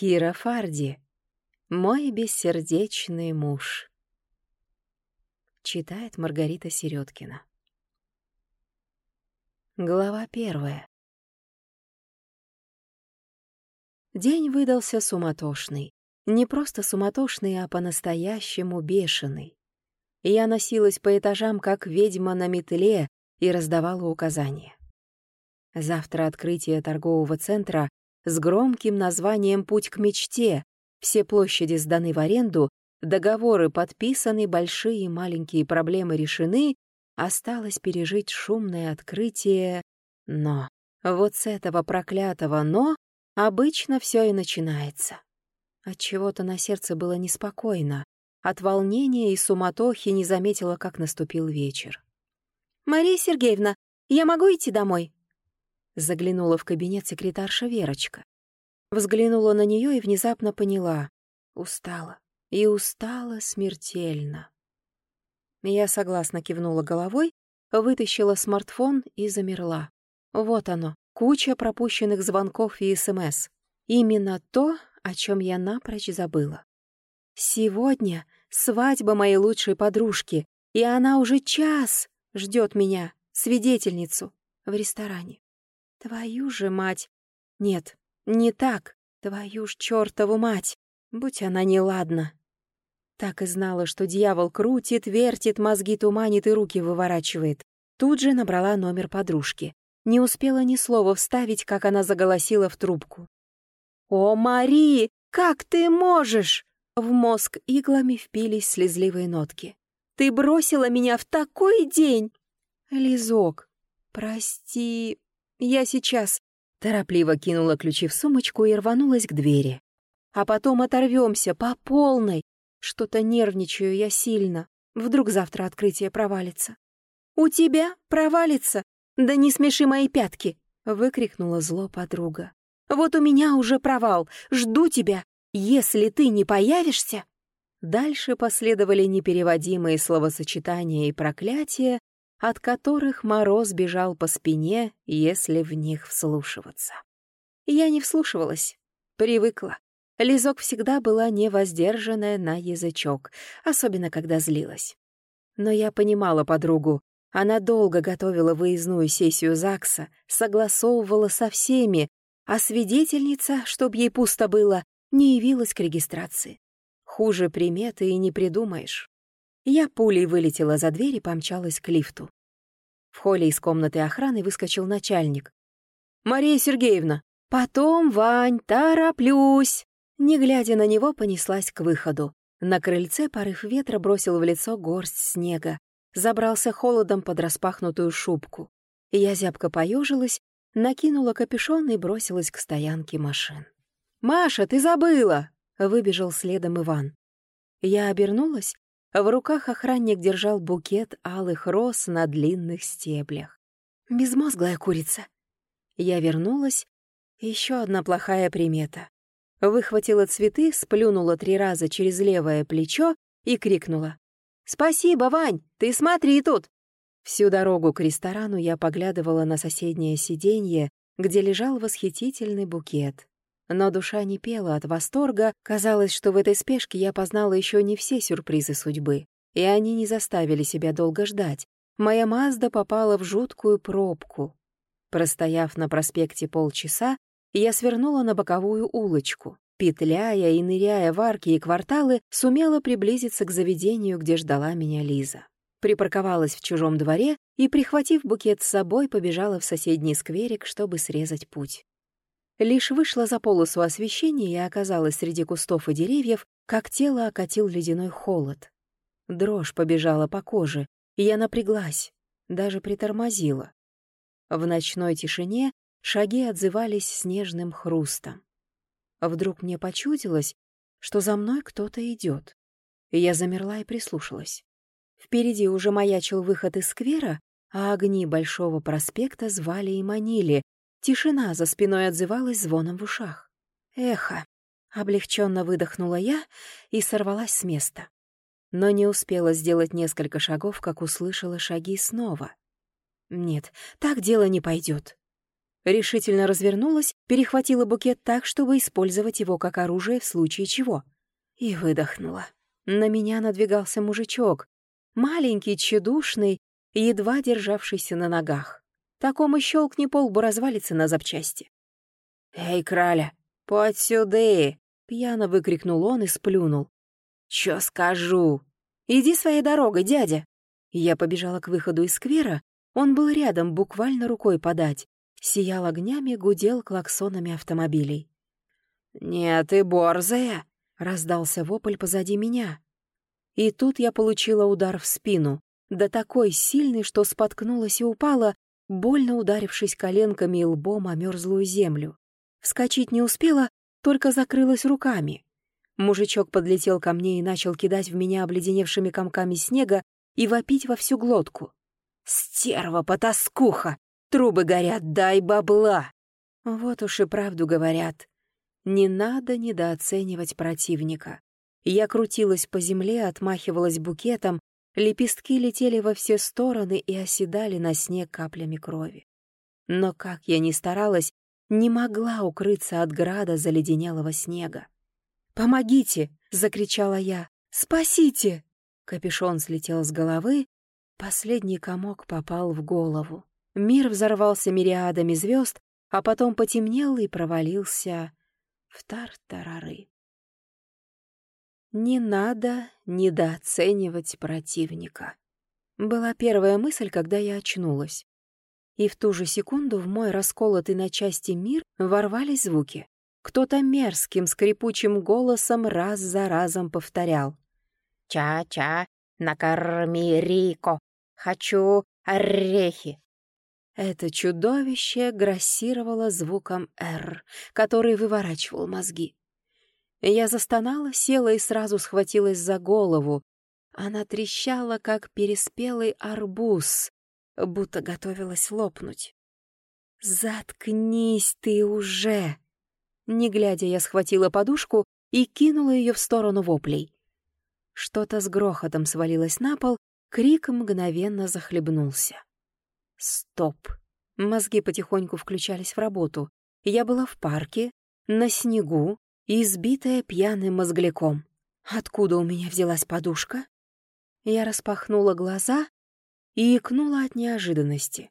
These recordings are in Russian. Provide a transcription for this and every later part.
Кира Фарди. Мой бессердечный муж. Читает Маргарита Середкина. Глава первая. День выдался суматошный. Не просто суматошный, а по-настоящему бешеный. Я носилась по этажам, как ведьма на метле, и раздавала указания. Завтра открытие торгового центра с громким названием «Путь к мечте». Все площади сданы в аренду, договоры подписаны, большие и маленькие проблемы решены, осталось пережить шумное открытие «но». Вот с этого проклятого «но» обычно все и начинается. От чего то на сердце было неспокойно. От волнения и суматохи не заметила, как наступил вечер. «Мария Сергеевна, я могу идти домой?» Заглянула в кабинет секретарша Верочка. Взглянула на нее и внезапно поняла. Устала. И устала смертельно. Я согласно кивнула головой, вытащила смартфон и замерла. Вот оно, куча пропущенных звонков и СМС. Именно то, о чем я напрочь забыла. Сегодня свадьба моей лучшей подружки, и она уже час ждет меня, свидетельницу, в ресторане. Твою же мать! Нет, не так. Твою ж чертову мать! Будь она неладна. Так и знала, что дьявол крутит, вертит, мозги туманит и руки выворачивает. Тут же набрала номер подружки. Не успела ни слова вставить, как она заголосила в трубку. «О, Мари, как ты можешь?» В мозг иглами впились слезливые нотки. «Ты бросила меня в такой день!» «Лизок, прости, «Я сейчас...» Торопливо кинула ключи в сумочку и рванулась к двери. «А потом оторвемся по полной. Что-то нервничаю я сильно. Вдруг завтра открытие провалится». «У тебя провалится? Да не смеши мои пятки!» — выкрикнула зло подруга. «Вот у меня уже провал. Жду тебя. Если ты не появишься...» Дальше последовали непереводимые словосочетания и проклятия, от которых мороз бежал по спине, если в них вслушиваться. Я не вслушивалась, привыкла. Лизок всегда была невоздержанная на язычок, особенно когда злилась. Но я понимала подругу. Она долго готовила выездную сессию ЗАГСа, согласовывала со всеми, а свидетельница, чтоб ей пусто было, не явилась к регистрации. Хуже приметы и не придумаешь. Я пулей вылетела за дверь и помчалась к лифту. В холле из комнаты охраны выскочил начальник. «Мария Сергеевна!» «Потом, Вань, тороплюсь!» Не глядя на него, понеслась к выходу. На крыльце порыв ветра бросил в лицо горсть снега. Забрался холодом под распахнутую шубку. Я зябко поежилась, накинула капюшон и бросилась к стоянке машин. «Маша, ты забыла!» — выбежал следом Иван. Я обернулась в руках охранник держал букет алых роз на длинных стеблях. Безмозглая курица. Я вернулась. Еще одна плохая примета. Выхватила цветы, сплюнула три раза через левое плечо и крикнула. «Спасибо, Вань! Ты смотри тут!» Всю дорогу к ресторану я поглядывала на соседнее сиденье, где лежал восхитительный букет. Но душа не пела от восторга, казалось, что в этой спешке я познала еще не все сюрпризы судьбы, и они не заставили себя долго ждать. Моя Мазда попала в жуткую пробку. Простояв на проспекте полчаса, я свернула на боковую улочку. Петляя и ныряя в арки и кварталы, сумела приблизиться к заведению, где ждала меня Лиза. Припарковалась в чужом дворе и, прихватив букет с собой, побежала в соседний скверик, чтобы срезать путь. Лишь вышла за полосу освещения и оказалась среди кустов и деревьев, как тело окатил ледяной холод. Дрожь побежала по коже, и я напряглась, даже притормозила. В ночной тишине шаги отзывались снежным хрустом. Вдруг мне почудилось, что за мной кто-то идет. Я замерла и прислушалась. Впереди уже маячил выход из сквера, а огни Большого проспекта звали и манили, Тишина за спиной отзывалась звоном в ушах. Эхо. Облегченно выдохнула я и сорвалась с места. Но не успела сделать несколько шагов, как услышала шаги снова. Нет, так дело не пойдет. Решительно развернулась, перехватила букет так, чтобы использовать его как оружие в случае чего. И выдохнула. На меня надвигался мужичок. Маленький, тщедушный, едва державшийся на ногах. Такому щелкни полбу развалится на запчасти. «Эй, краля, подь сюда!» — пьяно выкрикнул он и сплюнул. «Чё скажу? Иди своей дорогой, дядя!» Я побежала к выходу из сквера, он был рядом, буквально рукой подать. Сиял огнями, гудел клаксонами автомобилей. «Нет, ты борзая!» — раздался вопль позади меня. И тут я получила удар в спину, да такой сильный, что споткнулась и упала, больно ударившись коленками и лбом о мерзлую землю. Вскочить не успела, только закрылась руками. Мужичок подлетел ко мне и начал кидать в меня обледеневшими комками снега и вопить во всю глотку. «Стерва, потаскуха! Трубы горят, дай бабла!» Вот уж и правду говорят. Не надо недооценивать противника. Я крутилась по земле, отмахивалась букетом, лепестки летели во все стороны и оседали на снег каплями крови. Но как я ни старалась, не могла укрыться от града заледенелого снега. «Помогите!» — закричала я. «Спасите!» Капюшон слетел с головы, последний комок попал в голову. Мир взорвался мириадами звезд, а потом потемнел и провалился в тартарары. Не надо недооценивать противника. Была первая мысль, когда я очнулась. И в ту же секунду в мой расколотый на части мир ворвались звуки. Кто-то мерзким скрипучим голосом раз за разом повторял. «Ча-ча, накорми Рико, хочу орехи». Это чудовище грассировало звуком «Р», который выворачивал мозги. Я застонала, села и сразу схватилась за голову. Она трещала, как переспелый арбуз, будто готовилась лопнуть. «Заткнись ты уже!» Не глядя, я схватила подушку и кинула ее в сторону воплей. Что-то с грохотом свалилось на пол, крик мгновенно захлебнулся. Стоп. Мозги потихоньку включались в работу. Я была в парке, на снегу, избитая пьяным мозгляком. Откуда у меня взялась подушка? Я распахнула глаза и икнула от неожиданности.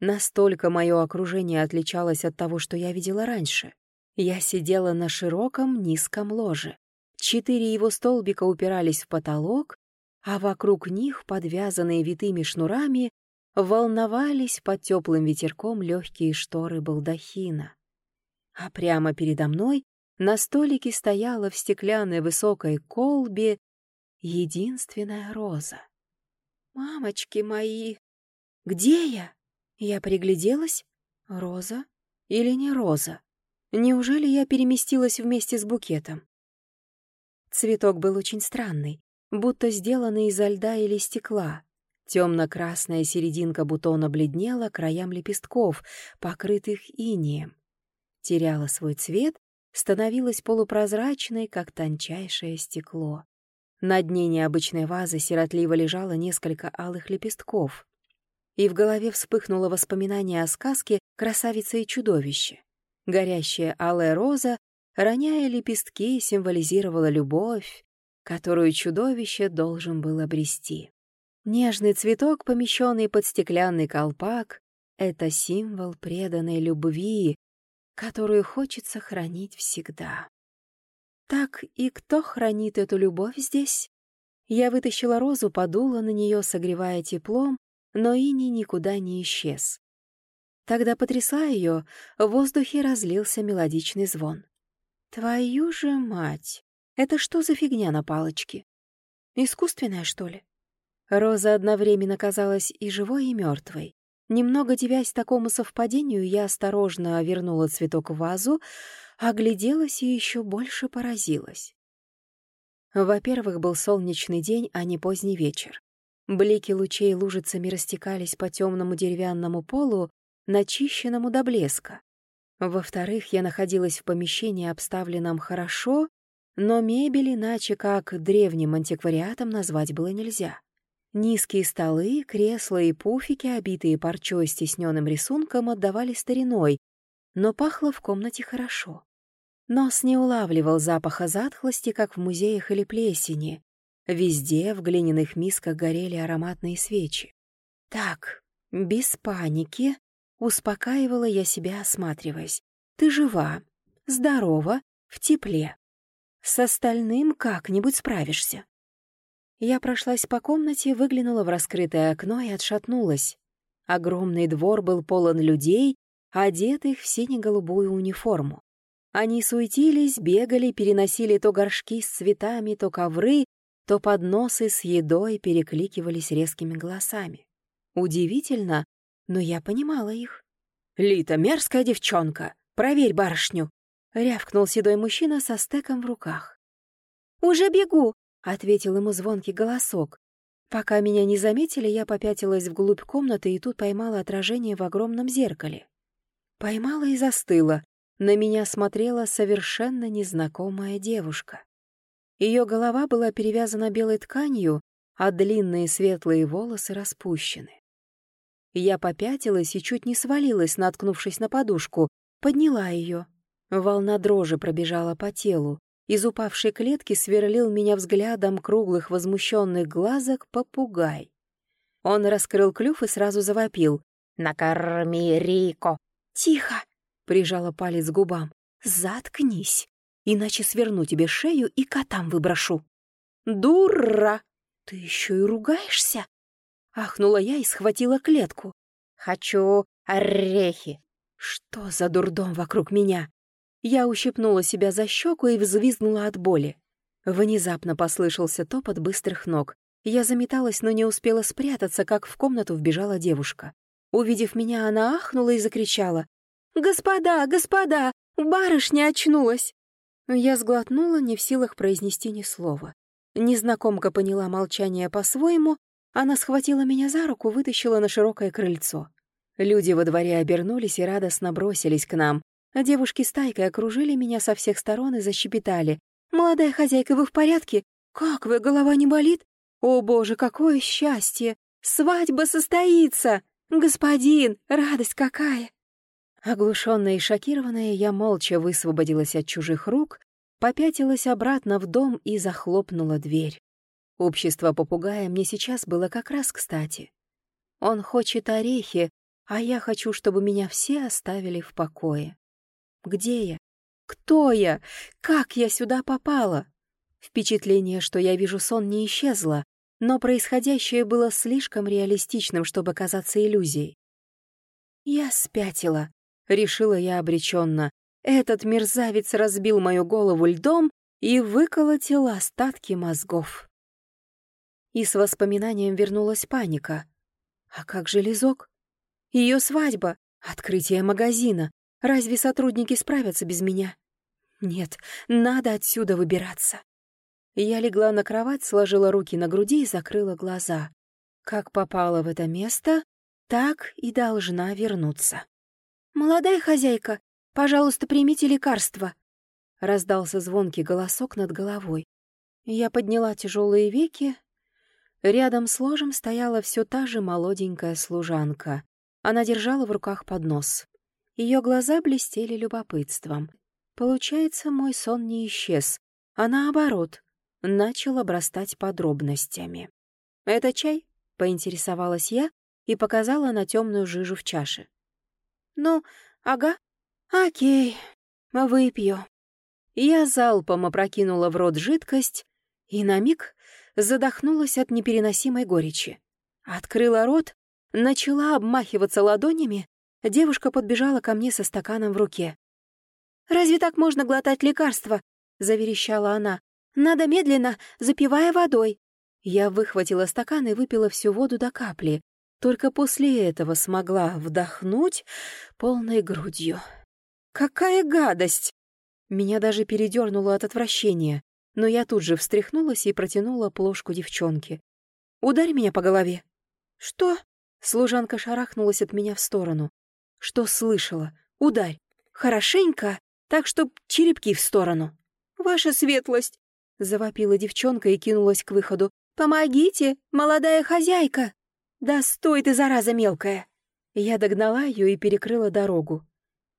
Настолько мое окружение отличалось от того, что я видела раньше. Я сидела на широком низком ложе. Четыре его столбика упирались в потолок, а вокруг них, подвязанные витыми шнурами, волновались под теплым ветерком легкие шторы балдахина. А прямо передо мной на столике стояла в стеклянной высокой колбе единственная роза. «Мамочки мои! Где я?» Я пригляделась. Роза или не роза? Неужели я переместилась вместе с букетом? Цветок был очень странный, будто сделанный изо льда или стекла. Темно-красная серединка бутона бледнела краям лепестков, покрытых инеем. Теряла свой цвет становилась полупрозрачной, как тончайшее стекло. На дне необычной вазы сиротливо лежало несколько алых лепестков. И в голове вспыхнуло воспоминание о сказке «Красавица и чудовище». Горящая алая роза, роняя лепестки, символизировала любовь, которую чудовище должен был обрести. Нежный цветок, помещенный под стеклянный колпак, — это символ преданной любви, которую хочется хранить всегда. Так и кто хранит эту любовь здесь? Я вытащила розу, подула на нее, согревая теплом, но ини никуда не исчез. Тогда потрясла ее, в воздухе разлился мелодичный звон. «Твою же мать! Это что за фигня на палочке? Искусственная, что ли?» Роза одновременно казалась и живой, и мертвой. Немного девясь такому совпадению, я осторожно вернула цветок в вазу, огляделась и еще больше поразилась. Во-первых, был солнечный день, а не поздний вечер. Блики лучей лужицами растекались по темному деревянному полу, начищенному до блеска. Во-вторых, я находилась в помещении, обставленном хорошо, но мебель иначе как древним антиквариатом назвать было нельзя. Низкие столы, кресла и пуфики, обитые парчой с тесненным рисунком, отдавали стариной, но пахло в комнате хорошо. Нос не улавливал запаха затхлости, как в музеях или плесени. Везде в глиняных мисках горели ароматные свечи. Так, без паники, успокаивала я себя, осматриваясь. Ты жива, здорова, в тепле. С остальным как-нибудь справишься. Я прошлась по комнате, выглянула в раскрытое окно и отшатнулась. Огромный двор был полон людей, одетых в сине-голубую униформу. Они суетились, бегали, переносили то горшки с цветами, то ковры, то подносы с едой перекликивались резкими голосами. Удивительно, но я понимала их. «Лита, мерзкая девчонка! Проверь барышню!» — рявкнул седой мужчина со стеком в руках. «Уже бегу!» — ответил ему звонкий голосок. Пока меня не заметили, я попятилась вглубь комнаты и тут поймала отражение в огромном зеркале. Поймала и застыла. На меня смотрела совершенно незнакомая девушка. Ее голова была перевязана белой тканью, а длинные светлые волосы распущены. Я попятилась и чуть не свалилась, наткнувшись на подушку, подняла ее. Волна дрожи пробежала по телу. Из упавшей клетки сверлил меня взглядом круглых возмущенных глазок попугай. Он раскрыл клюв и сразу завопил. «Накорми Рико!» «Тихо!» — прижала палец к губам. «Заткнись, иначе сверну тебе шею и котам выброшу». «Дура! Ты еще и ругаешься?» Ахнула я и схватила клетку. «Хочу орехи!» Что за дурдом вокруг меня? Я ущипнула себя за щеку и взвизгнула от боли. Внезапно послышался топот быстрых ног. Я заметалась, но не успела спрятаться, как в комнату вбежала девушка. Увидев меня, она ахнула и закричала. «Господа, господа, барышня очнулась!» Я сглотнула, не в силах произнести ни слова. Незнакомка поняла молчание по-своему, она схватила меня за руку, вытащила на широкое крыльцо. Люди во дворе обернулись и радостно бросились к нам, а девушки стайкой окружили меня со всех сторон и защебетали. «Молодая хозяйка, вы в порядке? Как вы, голова не болит? О, боже, какое счастье! Свадьба состоится! Господин, радость какая!» Оглушенная и шокированная, я молча высвободилась от чужих рук, попятилась обратно в дом и захлопнула дверь. Общество попугая мне сейчас было как раз кстати. Он хочет орехи, а я хочу, чтобы меня все оставили в покое. Где я? Кто я? Как я сюда попала? Впечатление, что я вижу сон, не исчезло, но происходящее было слишком реалистичным, чтобы казаться иллюзией. Я спятила, решила я обреченно. Этот мерзавец разбил мою голову льдом и выколотил остатки мозгов. И с воспоминанием вернулась паника. А как же Лизок? Ее свадьба, открытие магазина, Разве сотрудники справятся без меня? Нет, надо отсюда выбираться. Я легла на кровать, сложила руки на груди и закрыла глаза. Как попала в это место, так и должна вернуться. «Молодая хозяйка, пожалуйста, примите лекарство», — раздался звонкий голосок над головой. Я подняла тяжелые веки. Рядом с ложем стояла все та же молоденькая служанка. Она держала в руках поднос. Ее глаза блестели любопытством. Получается, мой сон не исчез, а наоборот, начал обрастать подробностями. «Это чай?» — поинтересовалась я и показала на темную жижу в чаше. «Ну, ага. Окей, выпью». Я залпом опрокинула в рот жидкость и на миг задохнулась от непереносимой горечи. Открыла рот, начала обмахиваться ладонями Девушка подбежала ко мне со стаканом в руке. «Разве так можно глотать лекарства?» — заверещала она. «Надо медленно, запивая водой». Я выхватила стакан и выпила всю воду до капли. Только после этого смогла вдохнуть полной грудью. «Какая гадость!» Меня даже передернуло от отвращения, но я тут же встряхнулась и протянула плошку девчонке. «Ударь меня по голове». «Что?» Служанка шарахнулась от меня в сторону. Что слышала? Ударь. Хорошенько, так, чтоб черепки в сторону. Ваша светлость! Завопила девчонка и кинулась к выходу. «Помогите, молодая хозяйка!» «Да стой ты, зараза мелкая!» Я догнала ее и перекрыла дорогу.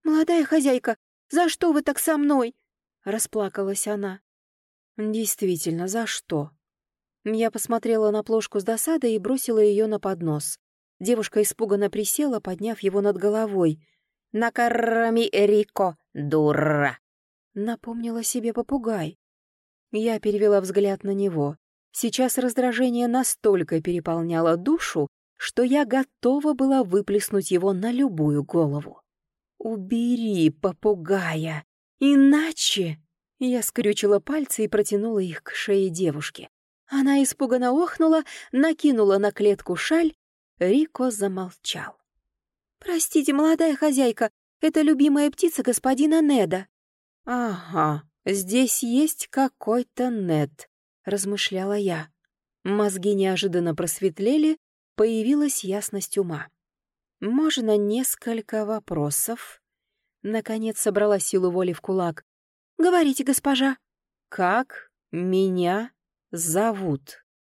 «Молодая хозяйка, за что вы так со мной?» — расплакалась она. «Действительно, за что?» Я посмотрела на плошку с досадой и бросила ее на поднос. Девушка испуганно присела, подняв его над головой. «Накорми Рико, дура!» Напомнила себе попугай. Я перевела взгляд на него. Сейчас раздражение настолько переполняло душу, что я готова была выплеснуть его на любую голову. «Убери попугая! Иначе...» Я скрючила пальцы и протянула их к шее девушки. Она испуганно охнула, накинула на клетку шаль. Рико замолчал. «Простите, молодая хозяйка, это любимая птица господина Неда». «Ага, здесь есть какой-то Нед», — размышляла я. Мозги неожиданно просветлели, появилась ясность ума. «Можно несколько вопросов?» Наконец собрала силу воли в кулак. «Говорите, госпожа». «Как меня зовут?»